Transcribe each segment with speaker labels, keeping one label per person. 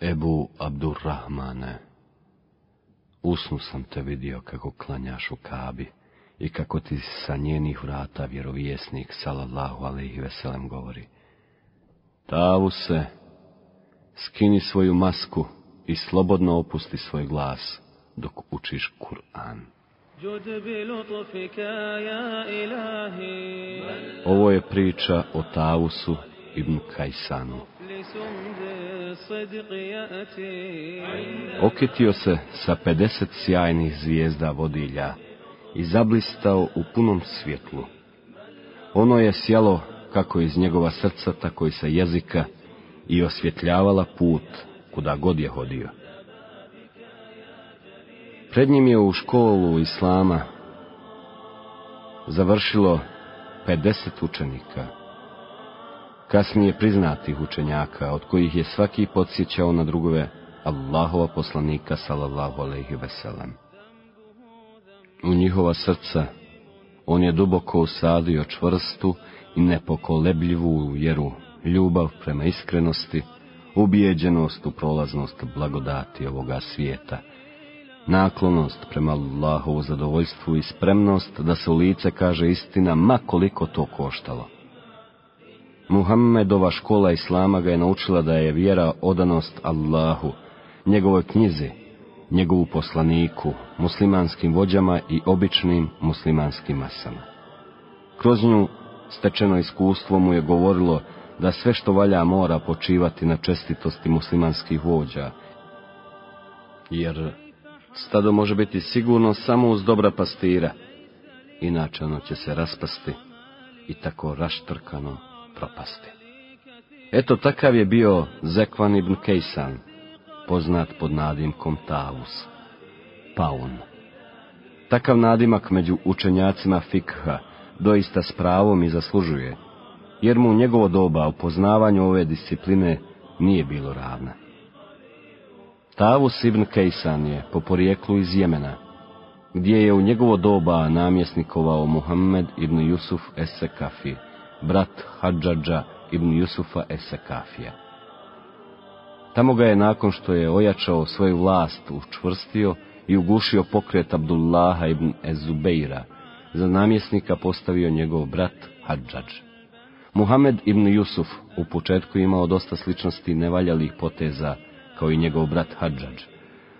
Speaker 1: Ebu Abdurrahmane, usnu sam te vidio kako klanjaš u kabi i kako ti sa njenih vrata vjerovjesnik sallallahu alaihi veselem govori. Tavu se, skini svoju masku i slobodno opusti svoj glas dok učiš Kur'an. Ovo je priča o Tavusu ibn Kajsanu. Okitio se sa 50 sjajnih zvijezda vodilja i zablistao u punom svjetlu. Ono je sjalo kako iz njegova srca, tako i sa jezika i osvjetljavala put kuda god je hodio. Pred njim je u školu Islama završilo 50 učenika, kasnije priznatih učenjaka, od kojih je svaki podsjećao na drugove Allahova poslanika sallallahu alaihi veselem. U njihova srca on je duboko usadio čvrstu i nepokolebljivu vjeru, ljubav prema iskrenosti, ubijeđenost u prolaznost blagodati ovoga svijeta, naklonost prema Allahovu zadovoljstvu i spremnost da se u lice kaže istina, ma koliko to koštalo. Muhammedova škola Islama ga je naučila da je vjera odanost Allahu, njegovoj knjizi, njegovu poslaniku, muslimanskim vođama i običnim muslimanskim masama. Kroz nju stečeno iskustvo mu je govorilo da sve što valja mora počivati na čestitosti muslimanskih vođa, jer stado može biti sigurno samo uz dobra pastira, inače ono će se raspasti i tako raštrkano propasti. Eto takav je bio Zekvan ibn Kejsan, poznat pod nadimkom Tavus, Paun. Takav nadimak među učenjacima fikha doista s pravom i zaslužuje, jer mu njegovo doba u poznavanju ove discipline nije bilo ravna. Tavus ibn Kejsan je po porijeklu iz Jemena, gdje je u njegovo doba namjesnikovao Muhammed ibn Jusuf Esekafi, brat Hadžadža ibn Jusufa Esekafija. Tamo ga je nakon što je ojačao svoju vlast učvrstio i ugušio pokret Abdullaha ibn Ezubeira, za namjesnika postavio njegov brat Hadžadž. Muhammed ibn Jusuf u početku imao dosta sličnosti nevaljalih poteza kao i njegov brat Hadžadž,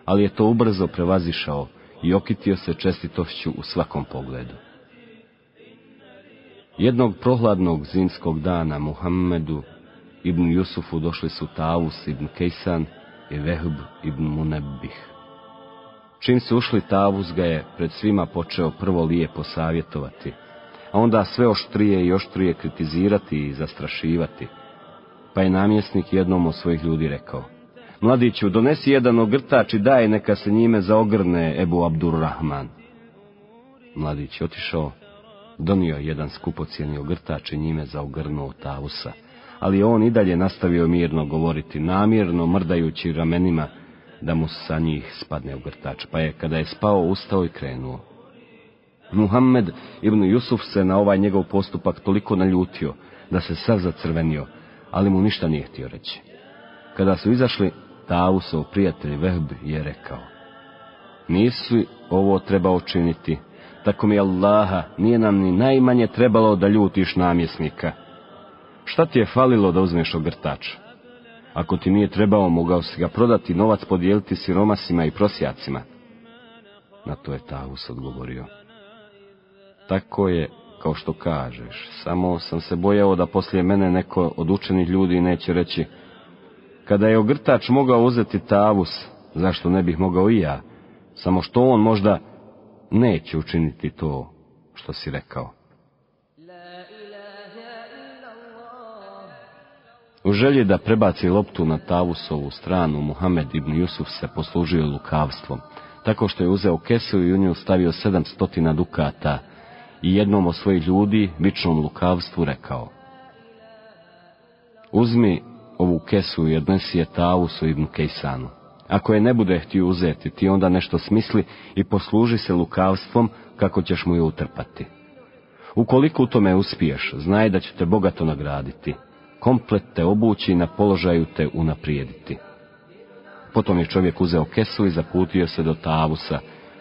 Speaker 1: ali je to ubrzo prevazišao i okitio se čestitošću u svakom pogledu. Jednog prohladnog zimskog dana Muhammedu ibn Jusufu došli su Tavus ibn Kejsan i Vehb ibn Munebbih. Čim su ušli Tavus ga je pred svima počeo prvo lijepo savjetovati, a onda sve oštrije i oštrije kritizirati i zastrašivati. Pa je namjesnik jednom od svojih ljudi rekao, Mladiću, donesi jedan ogrtač i daj neka se njime zaogrne Ebu Abdurrahman. Mladić otišao, donio jedan skupocijeni ogrtač i njime zaogrnuo Tavusa, ali on i dalje nastavio mirno govoriti, namjerno mrdajući ramenima, da mu sa njih spadne ogrtač, pa je kada je spao ustao i krenuo. Muhammed ibn Jusuf se na ovaj njegov postupak toliko naljutio, da se sav zacrvenio, ali mu ništa nije htio reći. Kada su izašli, Tavusov prijatelj Vehb je rekao, nisi ovo trebao činiti, tako mi Allaha, nije nam ni najmanje trebalo da ljutiš namjesnika. Šta ti je falilo da uzmeš ogrtač? Ako ti nije trebao, mogao si ga prodati, novac podijeliti siromasima i prosjacima. Na to je Tavus odgovorio. Tako je, kao što kažeš, samo sam se bojao da poslije mene neko od učenih ljudi neće reći, kada je ogrtač mogao uzeti Tavus, zašto ne bih mogao i ja, samo što on možda neće učiniti to što si rekao. U želji da prebaci loptu na Tavusovu stranu, Muhammed ibn Jusuf se poslužio lukavstvom, tako što je uzeo kesu i u nju stavio sedamstotina dukata i jednom od svojih ljudi, vičnom lukavstvu, rekao Uzmi ovu kesu i odnesi je Tavusu ibn Kejsanu. Ako je ne bude htio uzeti, ti onda nešto smisli i posluži se lukavstvom kako ćeš mu je utrpati. Ukoliko u tome uspiješ, znaj da će te bogato nagraditi komplet te obući i na položaju te unaprijediti. Potom je čovjek uzeo kesu i zaputio se do Tavusa,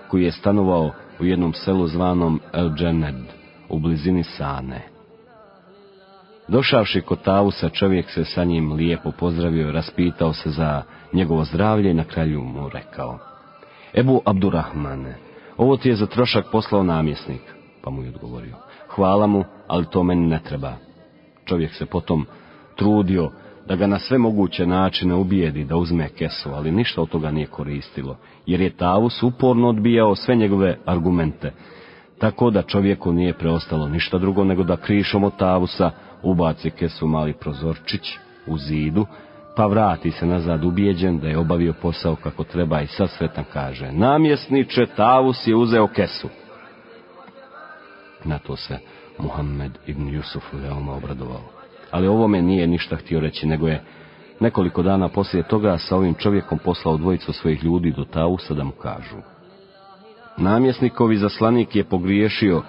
Speaker 1: koji je stanovao u jednom selu zvanom El Džened, u blizini Sane. Došavši kod Tavusa, čovjek se sa njim lijepo pozdravio, raspitao se za njegovo zdravlje i na kraju mu rekao. Ebu Abdurrahmane, ovo ti je za trošak poslao namjesnik, pa mu je odgovorio. Hvala mu, ali to meni ne treba. Čovjek se potom trudio da ga na sve moguće načine ubijedi da uzme kesu, ali ništa od toga nije koristilo, jer je Tavus uporno odbijao sve njegove argumente, tako da čovjeku nije preostalo ništa drugo nego da krišom od Tavusa ubaci kesu mali prozorčić u zidu, pa vrati se nazad ubijeđen da je obavio posao kako treba i sad kaže, namjesniče Tavus je uzeo kesu. Na to se Muhammed ibn Jusuf veoma obradovao. Ali ovome nije ništa htio reći, nego je nekoliko dana poslije toga sa ovim čovjekom poslao dvojicu svojih ljudi do Tausa da mu kažu. Namjesnikovi zaslanik je pogriješio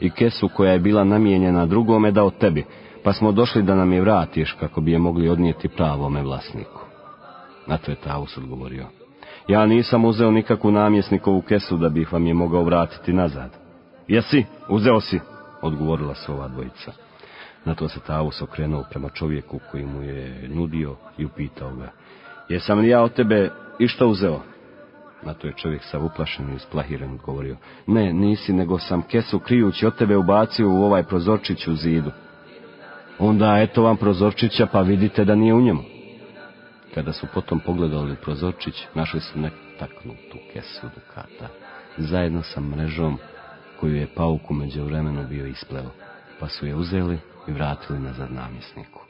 Speaker 1: i kesu koja je bila namijenjena drugome dao tebi, pa smo došli da nam je vratiš kako bi je mogli odnijeti pravome vlasniku. Na to je Taus odgovorio. Ja nisam uzeo nikakvu namjesnikovu kesu da bih vam je mogao vratiti nazad. Jesi, uzeo si, odgovorila se ova dvojica. Na to se Taus okrenuo prema čovjeku koji mu je nudio i upitao ga. Jesam li ja od tebe išta uzeo? Na to je čovjek sa uplašen i splahiren odgovorio. Ne, nisi, nego sam kesu krijući od tebe ubacio u ovaj prozorčić u zidu. Onda eto vam prozorčića pa vidite da nije u njemu. Kada su potom pogledali prozorčić, našli su netaknutu kesu dukata, zajedno sa mrežom koju je pauku među vremenu bio ispleo, pa su je uzeli i vratili nazad namjesniku.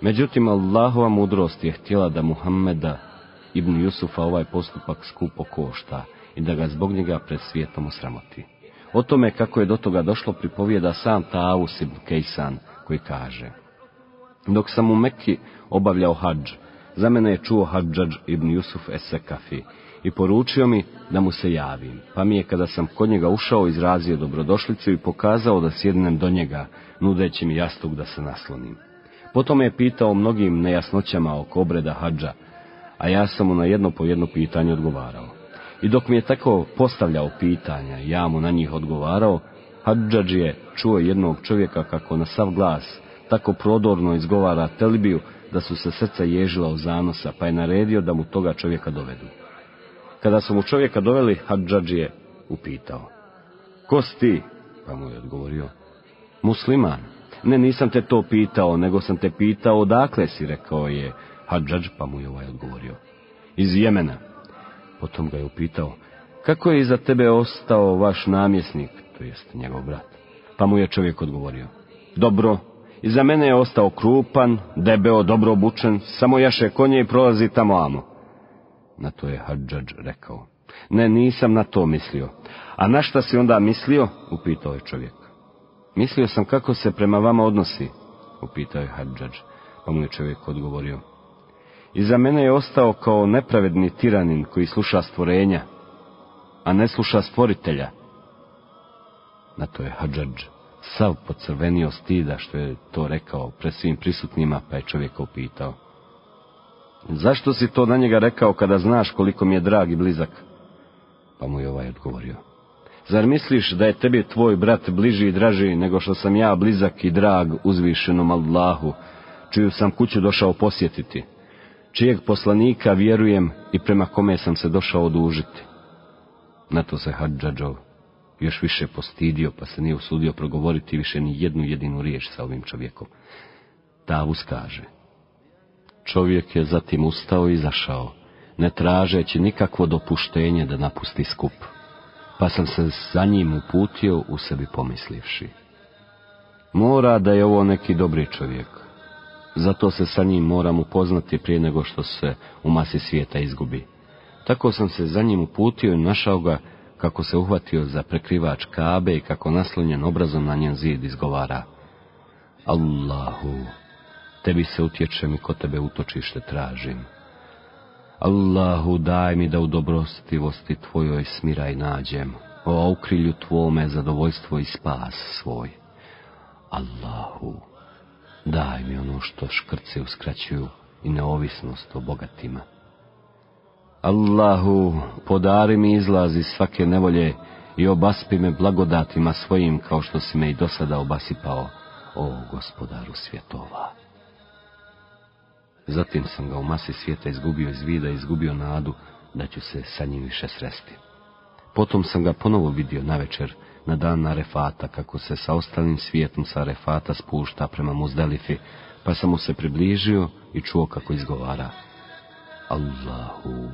Speaker 1: Međutim, Allahova mudrost je htjela da Muhammeda ibn Jusufa ovaj postupak skupo košta i da ga zbog njega pred svijetom osramoti. O tome kako je do toga došlo pripovijeda sam Taus ibn Kejsan koji kaže Dok sam u Mekki obavljao hađ, za mene je čuo hađađ ibn Jusuf Esekafi i poručio mi da mu se javim, pa mi je kada sam kod njega ušao izrazio dobrodošlicu i pokazao da sjednem do njega, nudeći mi jastuk da se naslonim. Potom je pitao mnogim nejasnoćama oko obreda hađa, a ja sam mu na jedno po jedno pitanje odgovarao. I dok mi je tako postavljao pitanja, ja mu na njih odgovarao, Hadžadž je čuo jednog čovjeka kako na sav glas tako prodorno izgovara telibiju da su se srca ježila u zanosa, pa je naredio da mu toga čovjeka dovedu. Kada su mu čovjeka doveli, Hadžadž je upitao. Ko si ti? Pa mu je odgovorio. Musliman. Ne, nisam te to pitao, nego sam te pitao odakle si, rekao je Hadžadž, pa mu je ovaj odgovorio. Iz Jemena. Potom ga je upitao, kako je iza tebe ostao vaš namjesnik, to jest njegov brat? Pa mu je čovjek odgovorio, dobro, iza mene je ostao krupan, debeo, dobro obučen, samo jaše konje i prolazi tamo amo. Na to je Hadžadž rekao, ne, nisam na to mislio. A na šta si onda mislio? Upitao je čovjek. Mislio sam kako se prema vama odnosi, upitao je Hadžadž, pa mu je čovjek odgovorio. Iza mene je ostao kao nepravedni tiranin koji sluša stvorenja, a ne sluša stvoritelja. Na to je Hadžadž sav pocrvenio stida što je to rekao pred svim prisutnima, pa je čovjeka upitao. Zašto si to na njega rekao kada znaš koliko mi je drag i blizak? Pa mu je ovaj odgovorio. Zar misliš da je tebi tvoj brat bliži i draži nego što sam ja blizak i drag uzvišenom Allahu, čiju sam kuću došao posjetiti, čijeg poslanika vjerujem i prema kome sam se došao odužiti? Na to se Hadžadžov još više postidio, pa se nije usudio progovoriti više ni jednu jedinu riječ sa ovim čovjekom. Tavus kaže, čovjek je zatim ustao i izašao, ne tražeći nikakvo dopuštenje da napusti skup, pa sam se za njim uputio u sebi pomislivši. Mora da je ovo neki dobri čovjek, zato se sa njim moram upoznati prije nego što se u masi svijeta izgubi. Tako sam se za njim uputio i našao ga kako se uhvatio za prekrivač kabe i kako naslonjen obrazom na njen zid izgovara. Allahu, tebi se utječem i kod tebe utočište tražim. Allahu, daj mi da u dobrostivosti tvojoj smiraj nađem, o ukrilju tvome zadovoljstvo i spas svoj. Allahu, daj mi ono što škrce uskraćuju i neovisnost o bogatima. Allahu, podari mi izlaz iz svake nevolje i obaspi me blagodatima svojim kao što si me i do sada obasipao, o gospodaru svjetova. Zatim sam ga u masi svijeta izgubio iz vida i izgubio nadu da ću se sa njim više sresti. Potom sam ga ponovo vidio na večer, na dan Arefata, kako se sa ostalim svijetom sa Arefata spušta prema Muzdelifi, pa sam mu se približio i čuo kako izgovara. Allahu,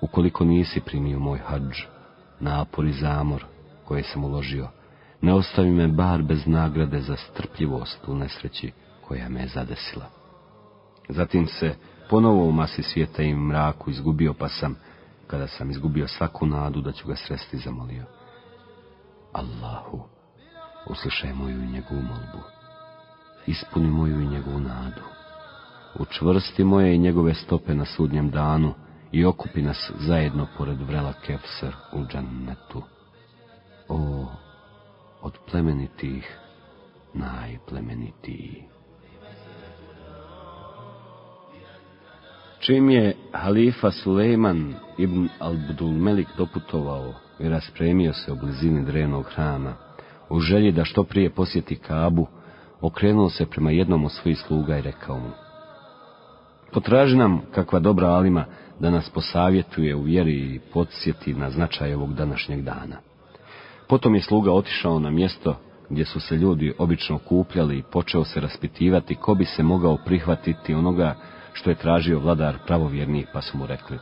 Speaker 1: ukoliko nisi primio moj hađ, napor i zamor koje sam uložio, ne ostavi me bar bez nagrade za strpljivost u nesreći koja me je zadesila. Zatim se ponovo u masi svijeta i mraku izgubio, pa sam, kada sam izgubio svaku nadu da ću ga sresti, zamolio. Allahu, uslišaj moju i njegovu molbu. Ispuni moju i njegovu nadu. Učvrsti moje i njegove stope na sudnjem danu i okupi nas zajedno pored vrela Kefser u džannetu. O, od plemenitih najplemenitiji. Čim je halifa Sulejman ibn al-Budul Melik doputovao i raspremio se u blizini drenog hrama, u želji da što prije posjeti Kabu, okrenuo se prema jednom od svojih sluga i rekao mu, Potraži nam kakva dobra alima da nas posavjetuje u vjeri i podsjeti na značaj ovog današnjeg dana. Potom je sluga otišao na mjesto gdje su se ljudi obično kupljali i počeo se raspitivati ko bi se mogao prihvatiti onoga što je tražio vladar pravovjernih, pa su mu rekli.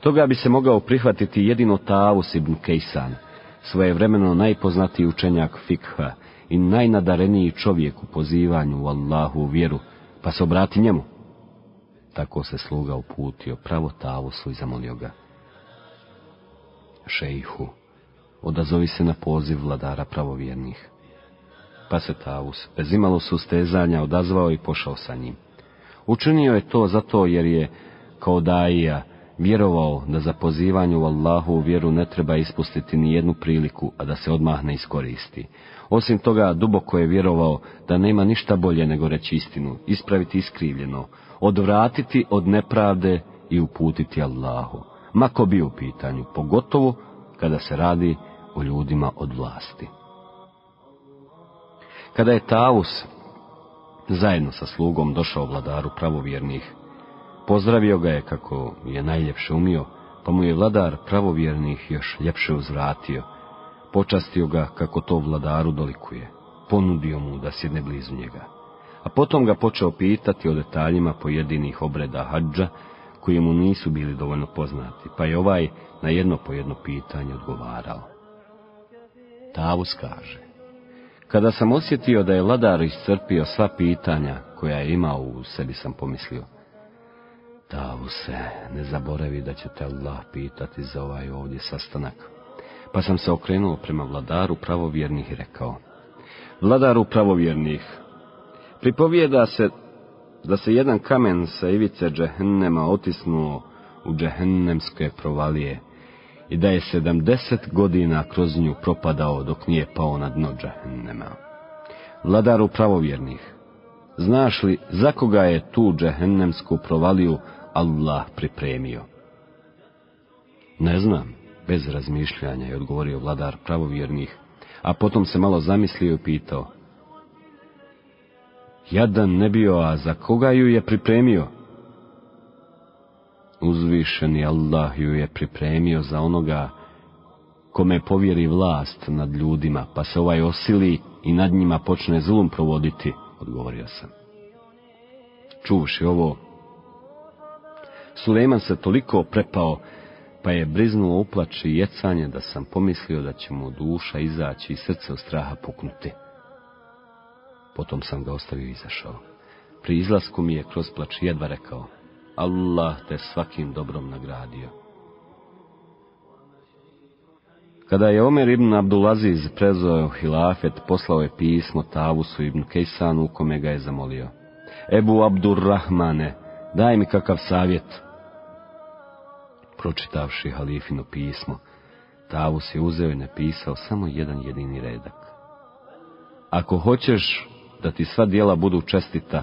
Speaker 1: Toga bi se mogao prihvatiti jedino Tavus ibn Kejsan, svojevremeno najpoznatiji učenjak fikha i najnadareniji čovjek u pozivanju u Allahu u vjeru, pa se obrati njemu. Tako se sluga uputio pravo Tavusu i zamolio ga. Šejhu, odazovi se na poziv vladara pravovjernih. Pa se Tavus, bez imalo sustezanja, odazvao i pošao sa njim. Učinio je to zato jer je, kao daija, vjerovao da za pozivanje u Allahu vjeru ne treba ispustiti ni jednu priliku, a da se odmah ne iskoristi. Osim toga, duboko je vjerovao da nema ništa bolje nego reći istinu, ispraviti iskrivljeno, odvratiti od nepravde i uputiti Allahu. Mako bi u pitanju, pogotovo kada se radi o ljudima od vlasti. Kada je Taus zajedno sa slugom došao vladaru pravovjernih, pozdravio ga je kako je najljepše umio, pa mu je vladar pravovjernih još ljepše uzvratio, počastio ga kako to vladaru dolikuje, ponudio mu da sjedne blizu njega. A potom ga počeo pitati o detaljima pojedinih obreda hađa, koji mu nisu bili dovoljno poznati, pa je ovaj na jedno po jedno pitanje odgovarao. Tavus kaže, kada sam osjetio da je vladar iscrpio sva pitanja koja je imao u sebi sam pomislio, se, ne zaboravi da će te Allah pitati za ovaj ovdje sastanak. Pa sam se okrenuo prema vladaru pravovjernih i rekao, vladaru pravovjernih, pripovijeda se da se jedan kamen sa ivice džehennema otisnuo u džehennemske provalije i da je sedamdeset godina kroz nju propadao dok nije pao na dno džahennema. Vladaru pravovjernih, znaš li za koga je tu džehennemsku provaliju Allah pripremio? Ne znam, bez razmišljanja je odgovorio vladar pravovjernih, a potom se malo zamislio i pitao. Jadan ne bio, a za koga ju je pripremio? Uzvišeni Allah ju je pripremio za onoga kome povjeri vlast nad ljudima, pa se ovaj osili i nad njima počne zulum provoditi, odgovorio sam. Čuvši ovo, Suleman se toliko prepao, pa je briznuo uplač i jecanje da sam pomislio da će mu duša izaći i srce od straha puknuti. Potom sam ga ostavio i izašao. Pri izlasku mi je kroz plač jedva rekao, Allah te svakim dobrom nagradio. Kada je Omer ibn Abdulaziz prezao hilafet, poslao je pismo Tavusu ibn Kejsanu u kome ga je zamolio. Ebu Abdurrahmane, daj mi kakav savjet. Pročitavši halifino pismo, Tavus je uzeo i napisao samo jedan jedini redak. Ako hoćeš da ti sva dijela budu čestita,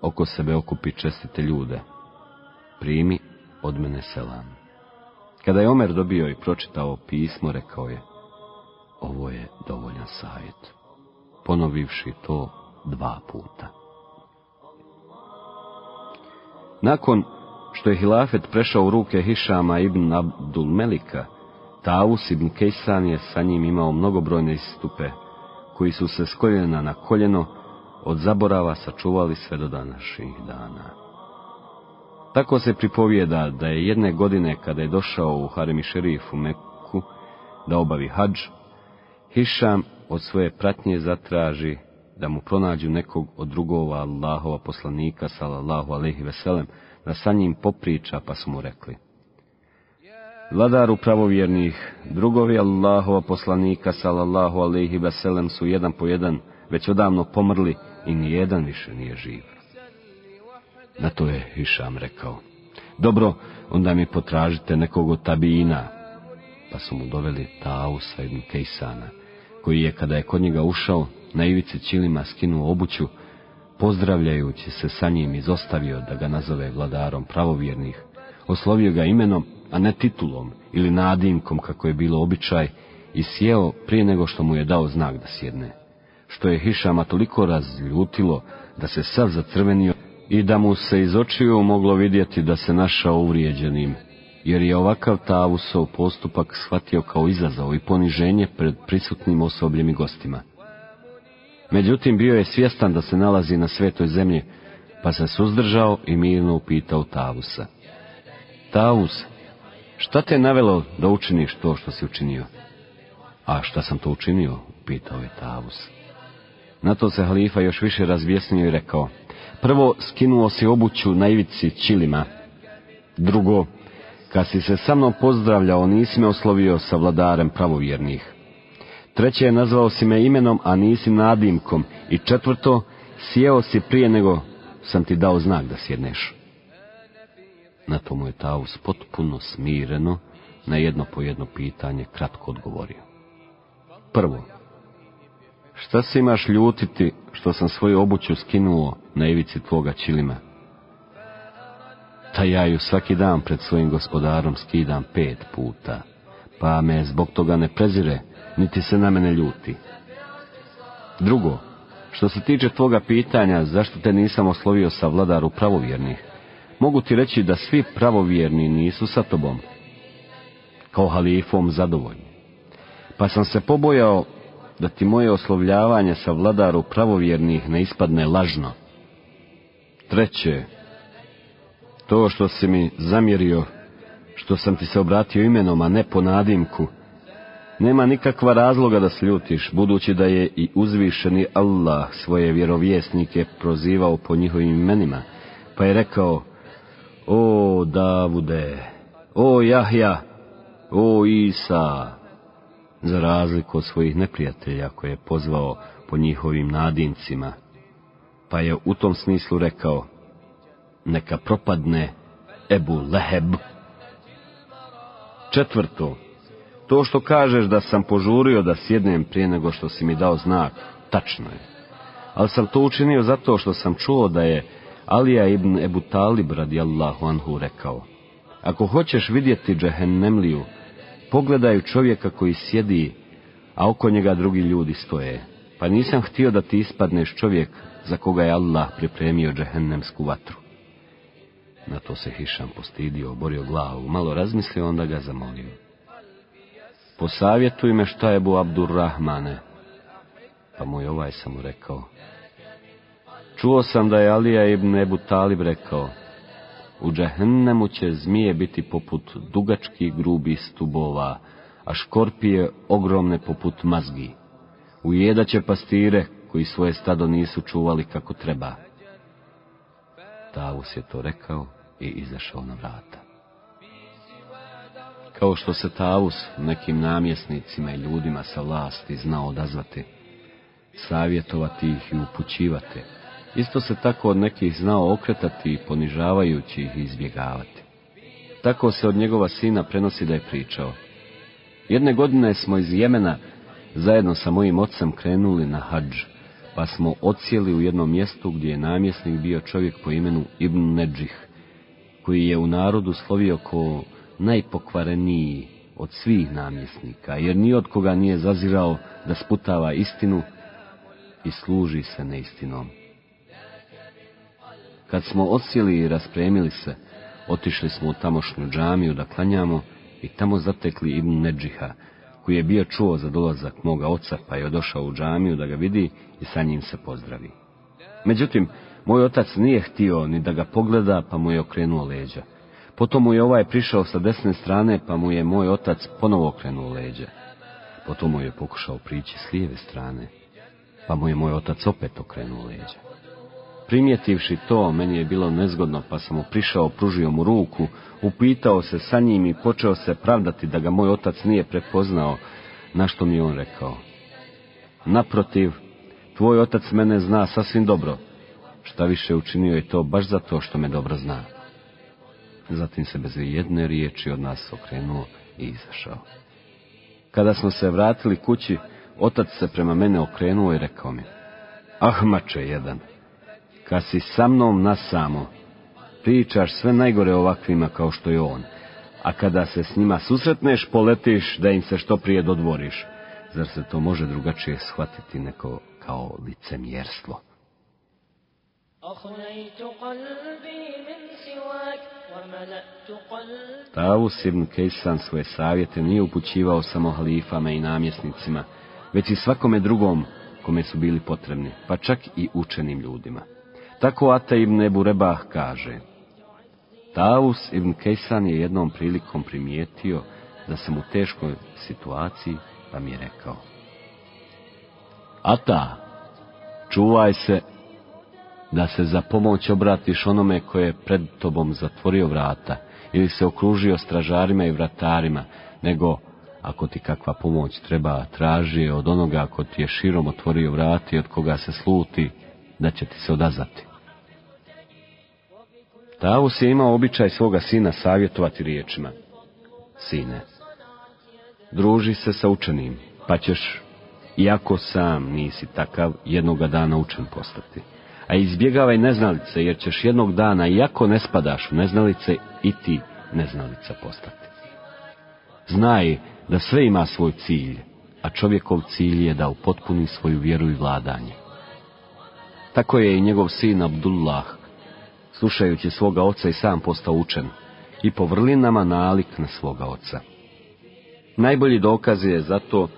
Speaker 1: oko sebe okupi čestite ljude. Primi od mene selam. Kada je Omer dobio i pročitao pismo, rekao je, ovo je dovoljan savjet, ponovivši to dva puta. Nakon što je hilafet prešao u ruke Hišama ibn Abdul Melika, Taus ibn Kejsan je sa njim imao mnogobrojne istupe, koji su se s koljena na koljeno od zaborava sačuvali sve do današnjih dana. Tako se pripovijeda da je jedne godine kada je došao u Haremi šerifu Meku da obavi hađ, Hišam od svoje pratnje zatraži da mu pronađu nekog od drugova Allahova poslanika, salallahu alaihi veselem, da sa njim popriča, pa su mu rekli. Vladaru pravovjernih, drugovi Allahova poslanika, salallahu alaihi veselem, su jedan po jedan već odavno pomrli i nijedan više nije živ. Na to je Hišam rekao. Dobro, onda mi potražite nekog od tabina. Pa su mu doveli Tausa ibn Kejsana, koji je, kada je kod njega ušao, na ivici čilima skinuo obuću, pozdravljajući se sa njim izostavio da ga nazove vladarom pravovjernih, oslovio ga imenom, a ne titulom ili nadimkom kako je bilo običaj, i sjeo prije nego što mu je dao znak da sjedne, što je Hišama toliko razljutilo da se sav zacrvenio i da mu se iz očiju moglo vidjeti da se našao uvrijeđenim, jer je ovakav Tavusov postupak shvatio kao izazov i poniženje pred prisutnim osobljem i gostima. Međutim, bio je svjestan da se nalazi na svetoj zemlji, pa se suzdržao i mirno upitao Tavusa. Tavus, šta te navelo da učiniš to što si učinio? A šta sam to učinio? pitao je Tavus. Na to se halifa još više razvjesnio i rekao, Prvo, skinuo si obuću na ivici čilima. Drugo, kad si se sa mnom pozdravljao, nisi me oslovio sa vladarem pravovjernih. Treće, nazvao si me imenom, a nisi nadimkom. I četvrto, sjeo si prije nego sam ti dao znak da sjedneš. Na to mu je Taus potpuno smireno, na jedno po jedno pitanje kratko odgovorio. Prvo, šta se imaš ljutiti što sam svoju obuću skinuo na ivici tvoga čilima? Ta ja ju svaki dan pred svojim gospodarom skidam pet puta, pa me zbog toga ne prezire, niti se na mene ljuti. Drugo, što se tiče tvoga pitanja, zašto te nisam oslovio sa vladaru pravovjernih, mogu ti reći da svi pravovjerni nisu sa tobom, kao halifom zadovoljni. Pa sam se pobojao da ti moje oslovljavanje sa vladaru pravovjernih ne ispadne lažno. Treće, to što si mi zamjerio, što sam ti se obratio imenom, a ne po nadimku, nema nikakva razloga da sljutiš, budući da je i uzvišeni Allah svoje vjerovjesnike prozivao po njihovim imenima, pa je rekao, o Davude, o Jahja, o Isa, za razliku od svojih neprijatelja koje je pozvao po njihovim nadimcima, pa je u tom smislu rekao, neka propadne Ebu Leheb. Četvrto, to što kažeš da sam požurio da sjednem prije nego što si mi dao znak, tačno je. Ali sam to učinio zato što sam čuo da je Alija ibn Ebu Talib radijallahu anhu rekao, ako hoćeš vidjeti džehennemliju, pogledaju čovjeka koji sjedi, a oko njega drugi ljudi stoje. Pa nisam htio da ti ispadneš čovjek za koga je Allah pripremio džehennemsku vatru. Na to se Hišam postidio, oborio glavu, malo razmislio, onda ga zamolio. Posavjetuj me šta je bu Abdurrahmane. Pa mu je ovaj sam mu rekao. Čuo sam da je Alija ibn Ebu Talib rekao, u džehennemu će zmije biti poput dugačkih grubih stubova, a škorpije ogromne poput mazgi. Ujedaće pastire koji svoje stado nisu čuvali kako treba. Tavus je to rekao i izašao na vrata. Kao što se Tavus nekim namjesnicima i ljudima sa vlasti znao odazvati, savjetovati ih i upućivati, Isto se tako od nekih znao okretati i ponižavajući ih izbjegavati. Tako se od njegova sina prenosi da je pričao. Jedne godine smo iz Jemena zajedno sa mojim ocem krenuli na hađ, pa smo ocijeli u jednom mjestu gdje je namjesnik bio čovjek po imenu Ibn Nedžih, koji je u narodu slovio ko najpokvareniji od svih namjesnika, jer ni od koga nije zazirao da sputava istinu i služi se neistinom. Kad smo odsjeli i raspremili se, otišli smo u tamošnju džamiju da klanjamo i tamo zatekli Ibn Nedžiha, koji je bio čuo za dolazak moga oca, pa je došao u džamiju da ga vidi i sa njim se pozdravi. Međutim, moj otac nije htio ni da ga pogleda, pa mu je okrenuo leđa. Potom mu je ovaj prišao sa desne strane, pa mu je moj otac ponovo okrenuo leđa. Potom mu je pokušao prići s lijeve strane, pa mu je moj otac opet okrenuo leđa. Primijetivši to, meni je bilo nezgodno, pa sam mu prišao, pružio mu ruku, upitao se sa njim i počeo se pravdati da ga moj otac nije prepoznao, na što mi je on rekao. Naprotiv, tvoj otac mene zna sasvim dobro, šta više učinio je to baš zato što me dobro zna. Zatim se bez jedne riječi od nas okrenuo i izašao. Kada smo se vratili kući, otac se prema mene okrenuo i rekao mi, Ahmače jedan, kad si sa mnom na samo, pričaš sve najgore ovakvima kao što je on, a kada se s njima susretneš, poletiš da im se što prije dodvoriš. Zar se to može drugačije shvatiti neko kao licemjerstvo? Tavus ibn Kejsan svoje savjete nije upućivao samo halifama i namjesnicima, već i svakome drugom kome su bili potrebni, pa čak i učenim ljudima. Tako Ata ibn Ebu Rebah kaže, Taus ibn Kejsan je jednom prilikom primijetio da sam u teškoj situaciji, pa mi je rekao, Ata, čuvaj se da se za pomoć obratiš onome koje je pred tobom zatvorio vrata ili se okružio stražarima i vratarima, nego ako ti kakva pomoć treba, traži od onoga ko ti je širom otvorio vrati od koga se sluti, da će ti se odazvati. Tavus je imao običaj svoga sina savjetovati riječima. Sine, druži se sa učenim, pa ćeš, iako sam nisi takav, jednoga dana učen postati. A izbjegavaj neznalice, jer ćeš jednog dana, iako ne spadaš u neznalice, i ti neznalica postati. Znaj da sve ima svoj cilj, a čovjekov cilj je da upotpuni svoju vjeru i vladanje. Tako je i njegov sin Abdullah, slušajući svoga oca i sam postao učen, i po vrlinama nalik na svoga oca. Najbolji dokaz je zato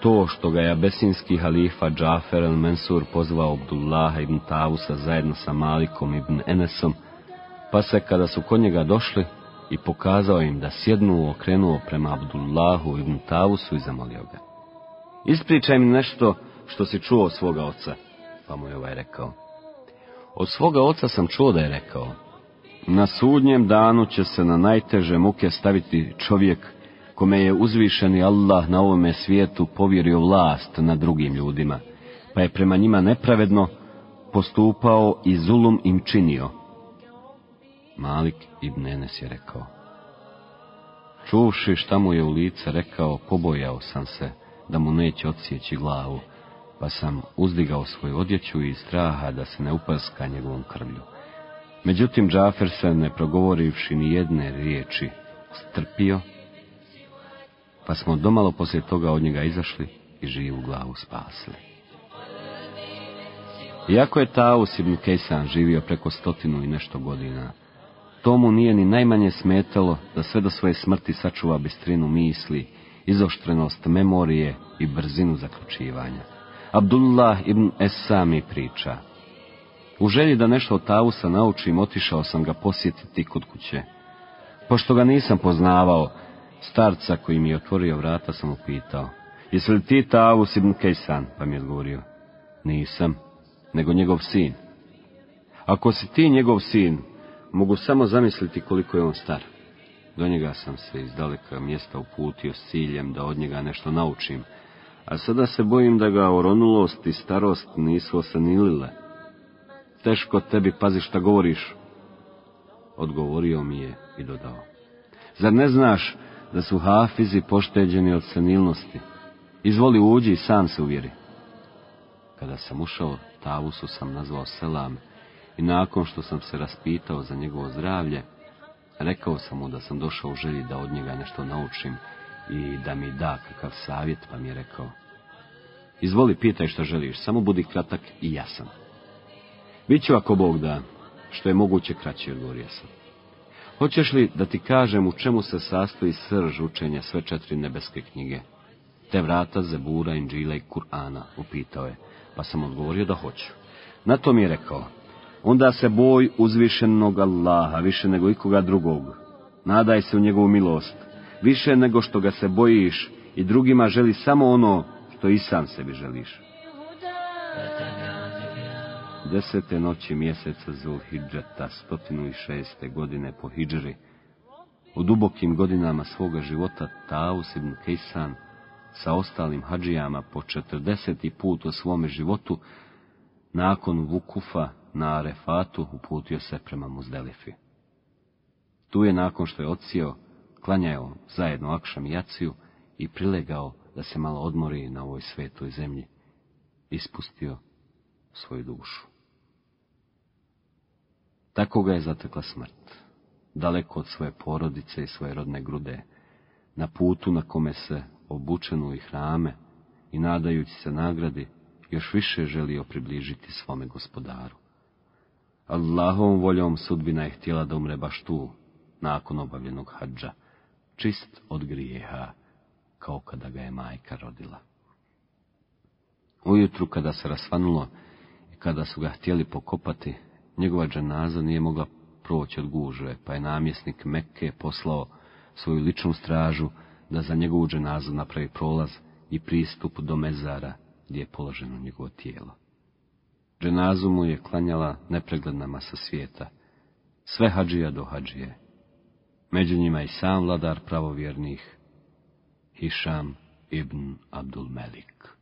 Speaker 1: to što ga je abesinski halifa Džafer el-Mensur pozvao Abdullaha ibn Tavusa zajedno sa Malikom ibn Enesom, pa se kada su kod njega došli i pokazao im da sjednu okrenuo prema Abdullahu ibn Tavusu i zamolio ga. Ispričaj mi nešto što si čuo od svoga oca, pa mu je ovaj rekao. Od svoga oca sam čuo da je rekao, na sudnjem danu će se na najteže muke staviti čovjek kome je uzvišeni Allah na ovome svijetu povjerio vlast nad drugim ljudima, pa je prema njima nepravedno postupao i zulum im činio. Malik ibn Enes je rekao, čuvši šta mu je u lice rekao, pobojao sam se da mu neće odsjeći glavu, pa sam uzdigao svoju odjeću iz straha da se ne upaska njegovom krvlju. Međutim, Džafer se, ne progovorivši ni jedne riječi, strpio, pa smo domalo poslije toga od njega izašli i živu glavu spasli. Iako je Taus ibn Kejsan živio preko stotinu i nešto godina, tomu nije ni najmanje smetalo da sve do svoje smrti sačuva bistrinu misli, izoštrenost memorije i brzinu zaključivanja. Abdullah ibn Esami priča. U želji da nešto od Tausa naučim, otišao sam ga posjetiti kod kuće. Pošto ga nisam poznavao, starca koji mi je otvorio vrata sam upitao. Jesi li ti Tavus ibn Kejsan? Pa mi je odgovorio. Nisam, nego njegov sin. Ako si ti njegov sin, mogu samo zamisliti koliko je on star. Do njega sam se iz daleka mjesta uputio s ciljem da od njega nešto naučim, a sada se bojim da ga oronulost i starost nisu osanilile. Teško tebi pazi šta govoriš, odgovorio mi je i dodao. Zar ne znaš da su hafizi pošteđeni od senilnosti? Izvoli uđi i sam se uvjeri. Kada sam ušao, Tavusu sam nazvao selam i nakon što sam se raspitao za njegovo zdravlje, rekao sam mu da sam došao u želji da od njega nešto naučim i da mi da kakav savjet, pa mi je rekao, izvoli pitaj što želiš, samo budi kratak i jasan. Biću ako Bog da, što je moguće kraće, odgovorio sam. Hoćeš li da ti kažem u čemu se sastoji srž učenja sve četiri nebeske knjige? Te vrata Zebura, Inđila i Kur'ana, upitao je, pa sam odgovorio da hoću. Na to mi je rekao, onda se boj uzvišenog Allaha više nego ikoga drugog. Nadaj se u njegovu milost, više nego što ga se bojiš i drugima želi samo ono što i sam sebi želiš. Desete noći mjeseca Zulhidžeta, 106. godine po Hidžri, u dubokim godinama svoga života Taus ibn Kejsan sa ostalim hađijama po četrdeseti put u svome životu, nakon Vukufa na Arefatu uputio se prema Muzdelifi. Tu je nakon što je odsio, klanjao zajedno Akšam i Jaciju i prilegao da se malo odmori na ovoj svetoj zemlji, ispustio svoju dušu. Tako ga je zatekla smrt, daleko od svoje porodice i svoje rodne grude, na putu na kome se obučenu i hrame i nadajući se nagradi, još više želio približiti svome gospodaru. Allahovom voljom sudbina je htjela da umre baš tu, nakon obavljenog hađa, čist od grijeha, kao kada ga je majka rodila. Ujutru kada se rasvanulo i kada su ga htjeli pokopati, njegova džanaza nije mogla proći od gužve, pa je namjesnik Mekke poslao svoju ličnu stražu da za njegovu dženazu napravi prolaz i pristup do mezara gdje je položeno njegovo tijelo. Dženazu mu je klanjala nepregledna masa svijeta, sve hađija do hađije, među njima i sam vladar pravovjernih, Hišam ibn Abdul Melik.